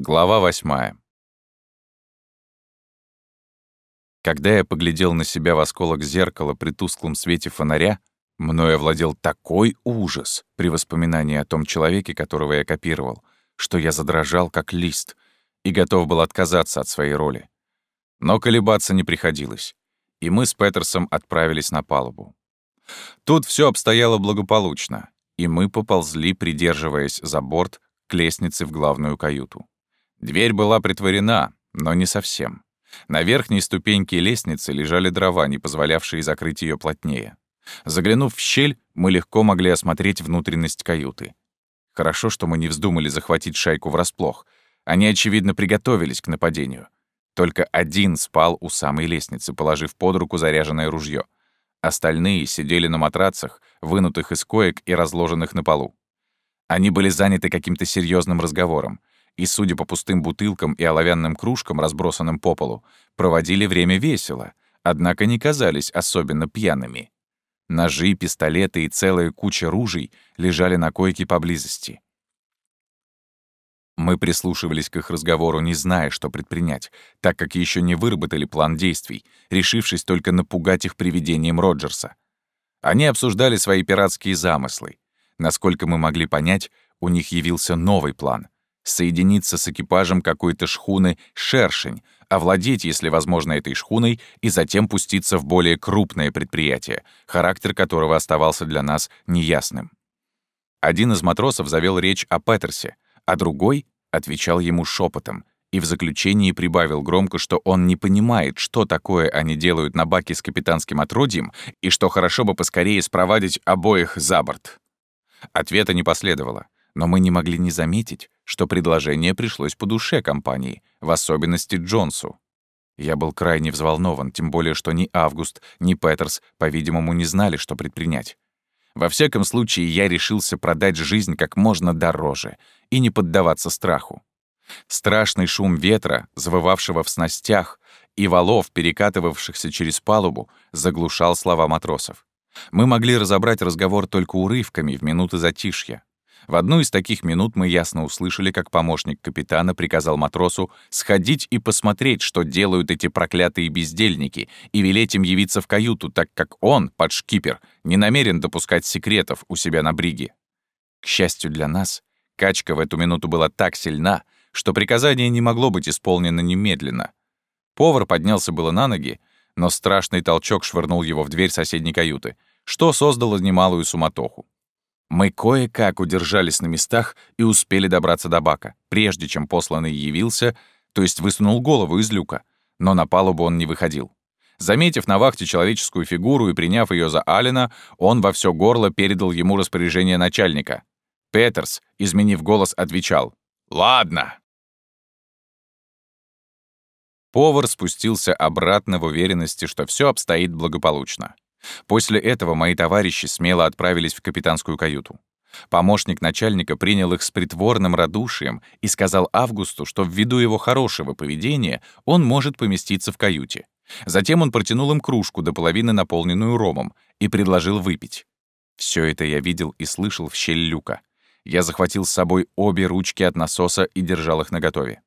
Глава восьмая. Когда я поглядел на себя в осколок зеркала при тусклом свете фонаря, мною овладел такой ужас при воспоминании о том человеке, которого я копировал, что я задрожал, как лист, и готов был отказаться от своей роли. Но колебаться не приходилось, и мы с Петерсом отправились на палубу. Тут все обстояло благополучно, и мы поползли, придерживаясь за борт, к лестнице в главную каюту. Дверь была притворена, но не совсем. На верхней ступеньке лестницы лежали дрова, не позволявшие закрыть ее плотнее. Заглянув в щель, мы легко могли осмотреть внутренность каюты. Хорошо, что мы не вздумали захватить шайку врасплох. Они, очевидно, приготовились к нападению. Только один спал у самой лестницы, положив под руку заряженное ружье. Остальные сидели на матрацах, вынутых из коек и разложенных на полу. Они были заняты каким-то серьезным разговором и, судя по пустым бутылкам и оловянным кружкам, разбросанным по полу, проводили время весело, однако не казались особенно пьяными. Ножи, пистолеты и целая куча ружей лежали на койке поблизости. Мы прислушивались к их разговору, не зная, что предпринять, так как еще не выработали план действий, решившись только напугать их привидением Роджерса. Они обсуждали свои пиратские замыслы. Насколько мы могли понять, у них явился новый план — соединиться с экипажем какой-то шхуны «Шершень», овладеть, если возможно, этой шхуной и затем пуститься в более крупное предприятие, характер которого оставался для нас неясным. Один из матросов завел речь о Петерсе, а другой отвечал ему шепотом и в заключении прибавил громко, что он не понимает, что такое они делают на баке с капитанским отродьем и что хорошо бы поскорее спровадить обоих за борт. Ответа не последовало но мы не могли не заметить, что предложение пришлось по душе компании, в особенности Джонсу. Я был крайне взволнован, тем более, что ни Август, ни Петерс, по-видимому, не знали, что предпринять. Во всяком случае, я решился продать жизнь как можно дороже и не поддаваться страху. Страшный шум ветра, завывавшего в снастях, и валов, перекатывавшихся через палубу, заглушал слова матросов. Мы могли разобрать разговор только урывками в минуты затишья. В одну из таких минут мы ясно услышали, как помощник капитана приказал матросу сходить и посмотреть, что делают эти проклятые бездельники, и велеть им явиться в каюту, так как он, подшкипер, не намерен допускать секретов у себя на бриге. К счастью для нас, качка в эту минуту была так сильна, что приказание не могло быть исполнено немедленно. Повар поднялся было на ноги, но страшный толчок швырнул его в дверь соседней каюты, что создало немалую суматоху. Мы кое-как удержались на местах и успели добраться до бака, прежде чем посланный явился, то есть высунул голову из люка, но на палубу он не выходил. Заметив на вахте человеческую фигуру и приняв ее за Алина, он во все горло передал ему распоряжение начальника. Петерс, изменив голос, отвечал «Ладно». Повар спустился обратно в уверенности, что все обстоит благополучно. После этого мои товарищи смело отправились в капитанскую каюту. Помощник начальника принял их с притворным радушием и сказал Августу, что ввиду его хорошего поведения он может поместиться в каюте. Затем он протянул им кружку до половины наполненную ромом и предложил выпить. Все это я видел и слышал в щель люка. Я захватил с собой обе ручки от насоса и держал их наготове.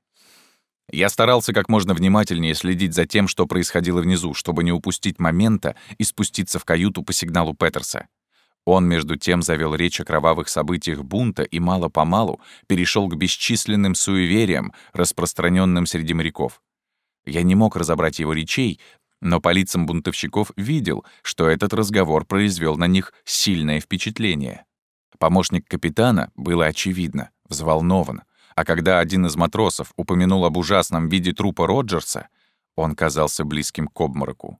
Я старался как можно внимательнее следить за тем, что происходило внизу, чтобы не упустить момента и спуститься в каюту по сигналу Петерса. Он, между тем, завел речь о кровавых событиях бунта и мало-помалу перешел к бесчисленным суевериям, распространенным среди моряков. Я не мог разобрать его речей, но по лицам бунтовщиков видел, что этот разговор произвел на них сильное впечатление. Помощник капитана, было очевидно, взволнован, а когда один из матросов упомянул об ужасном виде трупа Роджерса, он казался близким к обмороку.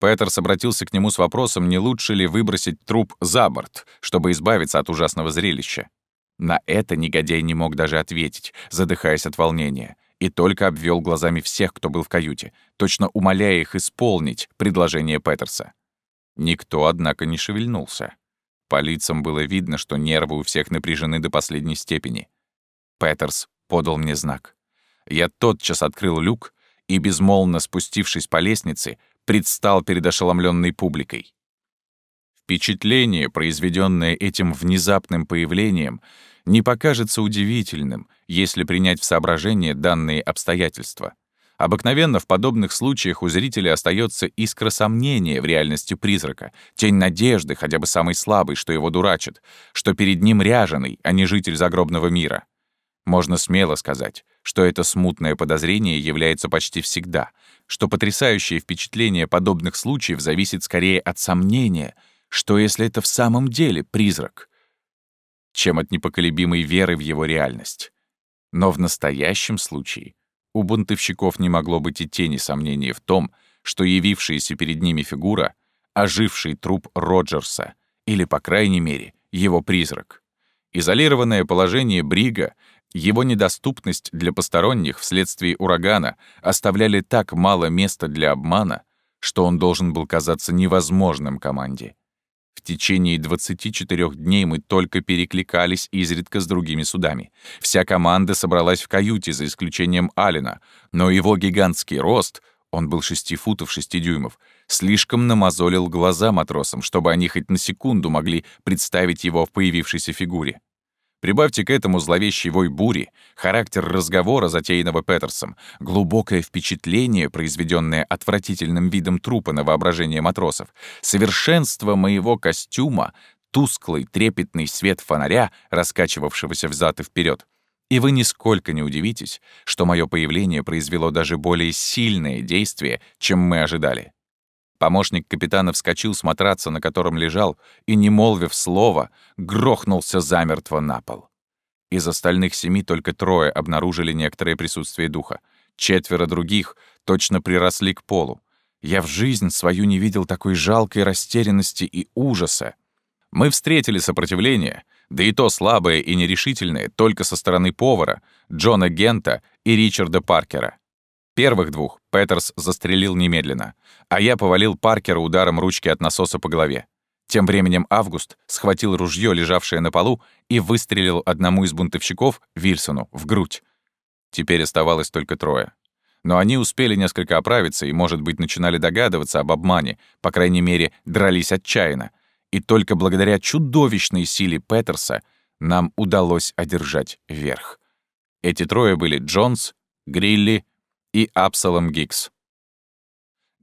Петерс обратился к нему с вопросом, не лучше ли выбросить труп за борт, чтобы избавиться от ужасного зрелища. На это негодяй не мог даже ответить, задыхаясь от волнения, и только обвел глазами всех, кто был в каюте, точно умоляя их исполнить предложение Петерса. Никто, однако, не шевельнулся. По лицам было видно, что нервы у всех напряжены до последней степени. Петерс подал мне знак. Я тотчас открыл люк и, безмолвно спустившись по лестнице, предстал перед ошеломленной публикой. Впечатление, произведенное этим внезапным появлением, не покажется удивительным, если принять в соображение данные обстоятельства. Обыкновенно в подобных случаях у зрителя остается искра сомнения в реальности призрака, тень надежды, хотя бы самый слабый, что его дурачит, что перед ним ряженый, а не житель загробного мира. Можно смело сказать, что это смутное подозрение является почти всегда, что потрясающее впечатление подобных случаев зависит скорее от сомнения, что если это в самом деле призрак, чем от непоколебимой веры в его реальность. Но в настоящем случае у бунтовщиков не могло быть и тени сомнения в том, что явившаяся перед ними фигура — оживший труп Роджерса, или, по крайней мере, его призрак. Изолированное положение Брига, его недоступность для посторонних вследствие урагана оставляли так мало места для обмана, что он должен был казаться невозможным команде. В течение 24 дней мы только перекликались изредка с другими судами. Вся команда собралась в каюте, за исключением Алина, но его гигантский рост, он был 6 футов 6 дюймов, слишком намазолил глаза матросам, чтобы они хоть на секунду могли представить его в появившейся фигуре. Прибавьте к этому зловещий вой бури, характер разговора, затеянного Петерсом, глубокое впечатление, произведенное отвратительным видом трупа на воображение матросов, совершенство моего костюма, тусклый трепетный свет фонаря, раскачивавшегося взад и вперед. И вы нисколько не удивитесь, что мое появление произвело даже более сильное действие, чем мы ожидали. Помощник капитана вскочил с матраца, на котором лежал, и, не молвив слова, грохнулся замертво на пол. Из остальных семи только трое обнаружили некоторое присутствие духа. Четверо других точно приросли к полу. Я в жизнь свою не видел такой жалкой растерянности и ужаса. Мы встретили сопротивление, да и то слабое и нерешительное, только со стороны повара, Джона Гента и Ричарда Паркера. Первых двух Петерс застрелил немедленно, а я повалил Паркера ударом ручки от насоса по голове. Тем временем Август схватил ружье, лежавшее на полу, и выстрелил одному из бунтовщиков, Вильсону, в грудь. Теперь оставалось только трое. Но они успели несколько оправиться и, может быть, начинали догадываться об обмане, по крайней мере, дрались отчаянно. И только благодаря чудовищной силе Петерса нам удалось одержать верх. Эти трое были Джонс, Грилли, и Абсалом Гикс.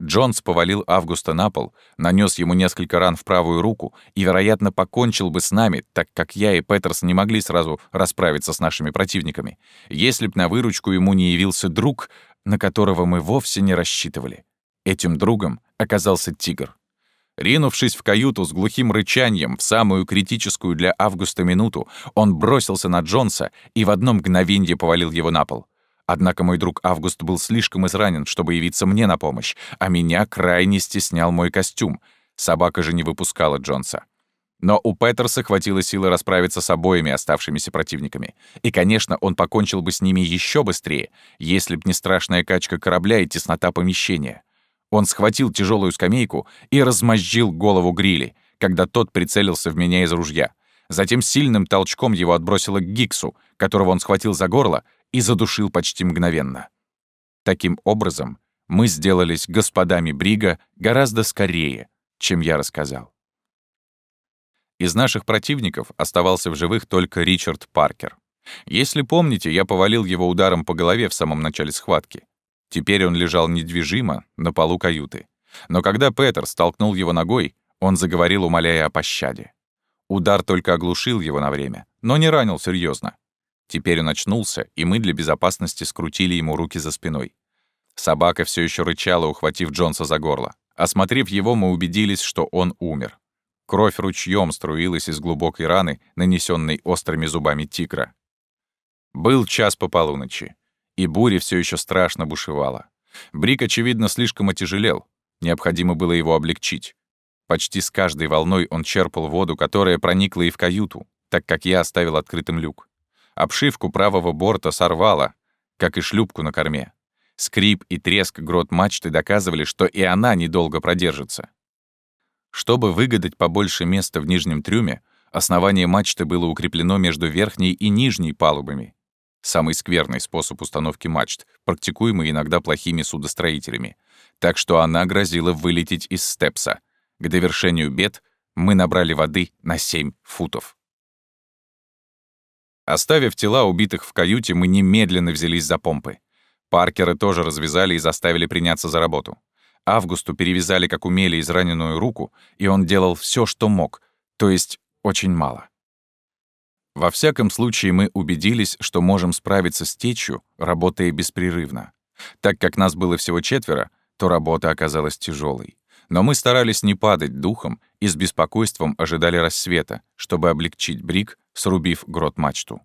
Джонс повалил Августа на пол, нанес ему несколько ран в правую руку и, вероятно, покончил бы с нами, так как я и Петерс не могли сразу расправиться с нашими противниками, если б на выручку ему не явился друг, на которого мы вовсе не рассчитывали. Этим другом оказался тигр. Ринувшись в каюту с глухим рычанием в самую критическую для Августа минуту, он бросился на Джонса и в одно мгновенье повалил его на пол. Однако мой друг Август был слишком изранен, чтобы явиться мне на помощь, а меня крайне стеснял мой костюм. Собака же не выпускала Джонса. Но у Петерса хватило силы расправиться с обоими оставшимися противниками. И, конечно, он покончил бы с ними еще быстрее, если б не страшная качка корабля и теснота помещения. Он схватил тяжелую скамейку и размозжил голову Грили, когда тот прицелился в меня из ружья. Затем сильным толчком его отбросило к Гиксу, которого он схватил за горло и задушил почти мгновенно. Таким образом, мы сделались господами Брига гораздо скорее, чем я рассказал. Из наших противников оставался в живых только Ричард Паркер. Если помните, я повалил его ударом по голове в самом начале схватки. Теперь он лежал недвижимо на полу каюты. Но когда Петер столкнул его ногой, он заговорил, умоляя о пощаде. Удар только оглушил его на время, но не ранил серьезно. Теперь он очнулся, и мы для безопасности скрутили ему руки за спиной. Собака все еще рычала, ухватив Джонса за горло. Осмотрев его, мы убедились, что он умер. Кровь ручьем струилась из глубокой раны, нанесенной острыми зубами тигра. Был час по полуночи, и буря все еще страшно бушевала. Брик, очевидно, слишком отяжелел. Необходимо было его облегчить. Почти с каждой волной он черпал воду, которая проникла и в каюту, так как я оставил открытым люк. Обшивку правого борта сорвало, как и шлюпку на корме. Скрип и треск грот мачты доказывали, что и она недолго продержится. Чтобы выгадать побольше места в нижнем трюме, основание мачты было укреплено между верхней и нижней палубами. Самый скверный способ установки мачт, практикуемый иногда плохими судостроителями. Так что она грозила вылететь из степса. К довершению бед мы набрали воды на 7 футов. Оставив тела убитых в каюте, мы немедленно взялись за помпы. Паркеры тоже развязали и заставили приняться за работу. Августу перевязали как умели израненную руку, и он делал все, что мог, то есть очень мало. Во всяком случае, мы убедились, что можем справиться с течью, работая беспрерывно. Так как нас было всего четверо, то работа оказалась тяжелой. Но мы старались не падать духом и с беспокойством ожидали рассвета, чтобы облегчить брик, срубив грот-мачту.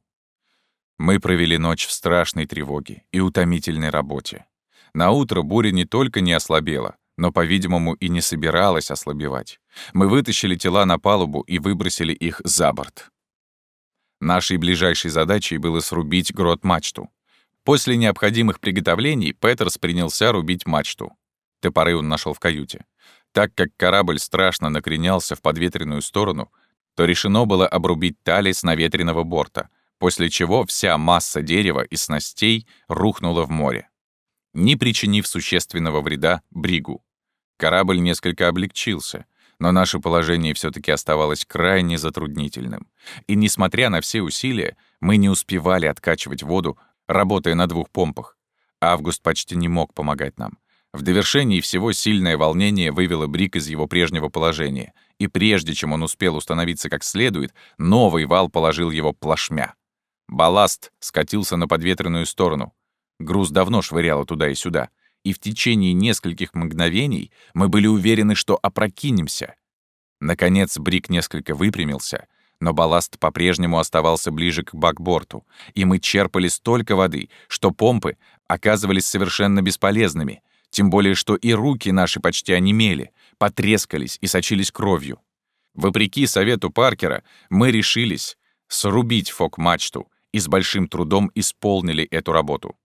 Мы провели ночь в страшной тревоге и утомительной работе. На утро буря не только не ослабела, но, по-видимому, и не собиралась ослабевать. Мы вытащили тела на палубу и выбросили их за борт. Нашей ближайшей задачей было срубить грот-мачту. После необходимых приготовлений Петерс принялся рубить мачту. Топоры он нашел в каюте. Так как корабль страшно накренялся в подветренную сторону, то решено было обрубить тали с наветренного борта, после чего вся масса дерева и снастей рухнула в море, не причинив существенного вреда бригу. Корабль несколько облегчился, но наше положение все таки оставалось крайне затруднительным. И несмотря на все усилия, мы не успевали откачивать воду, работая на двух помпах. Август почти не мог помогать нам. В довершении всего сильное волнение вывело Брик из его прежнего положения, и прежде чем он успел установиться как следует, новый вал положил его плашмя. Балласт скатился на подветренную сторону. Груз давно швыряло туда и сюда, и в течение нескольких мгновений мы были уверены, что опрокинемся. Наконец Брик несколько выпрямился, но балласт по-прежнему оставался ближе к бакборту, и мы черпали столько воды, что помпы оказывались совершенно бесполезными — тем более, что и руки наши почти онемели, потрескались и сочились кровью. Вопреки совету Паркера, мы решились срубить фок-мачту и с большим трудом исполнили эту работу.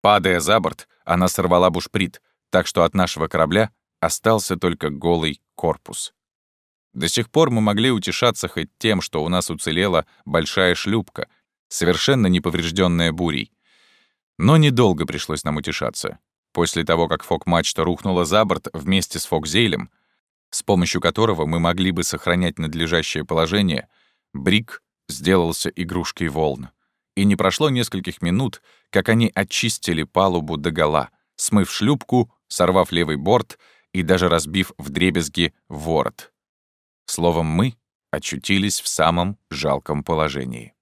Падая за борт, она сорвала бушприт, так что от нашего корабля остался только голый корпус. До сих пор мы могли утешаться хоть тем, что у нас уцелела большая шлюпка, совершенно не поврежденная бурей. Но недолго пришлось нам утешаться. После того, как фок-мачта рухнула за борт вместе с фок-зейлем, с помощью которого мы могли бы сохранять надлежащее положение, Брик сделался игрушкой волн. И не прошло нескольких минут, как они очистили палубу догола, смыв шлюпку, сорвав левый борт и даже разбив вдребезги ворот. Словом, мы очутились в самом жалком положении.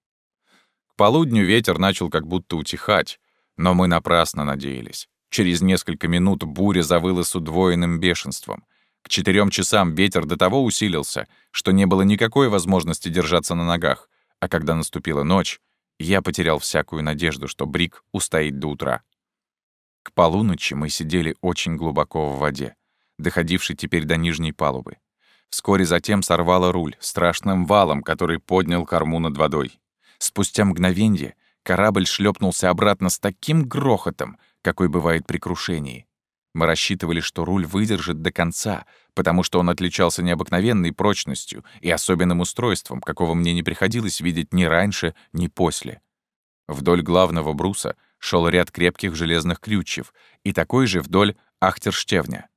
К полудню ветер начал как будто утихать, но мы напрасно надеялись. Через несколько минут буря завыла с удвоенным бешенством. К четырем часам ветер до того усилился, что не было никакой возможности держаться на ногах, а когда наступила ночь, я потерял всякую надежду, что Брик устоит до утра. К полуночи мы сидели очень глубоко в воде, доходившей теперь до нижней палубы. Вскоре затем сорвало руль страшным валом, который поднял корму над водой. Спустя мгновенье корабль шлепнулся обратно с таким грохотом, какой бывает при крушении. Мы рассчитывали, что руль выдержит до конца, потому что он отличался необыкновенной прочностью и особенным устройством, какого мне не приходилось видеть ни раньше, ни после. Вдоль главного бруса шел ряд крепких железных крючев и такой же вдоль ахтерштевня.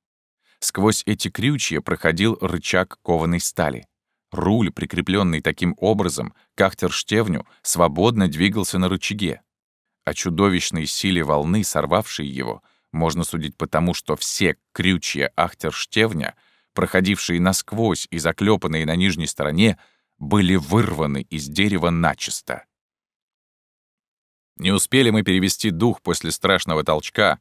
Сквозь эти крючья проходил рычаг кованой стали. Руль, прикрепленный таким образом к ахтерштевню, свободно двигался на рычаге. О чудовищной силе волны, сорвавшей его, можно судить потому, что все крючья Ахтерштевня, проходившие насквозь и заклепанные на нижней стороне, были вырваны из дерева начисто. Не успели мы перевести дух после страшного толчка,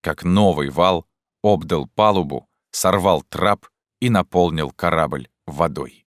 как новый вал обдал палубу, сорвал трап и наполнил корабль водой.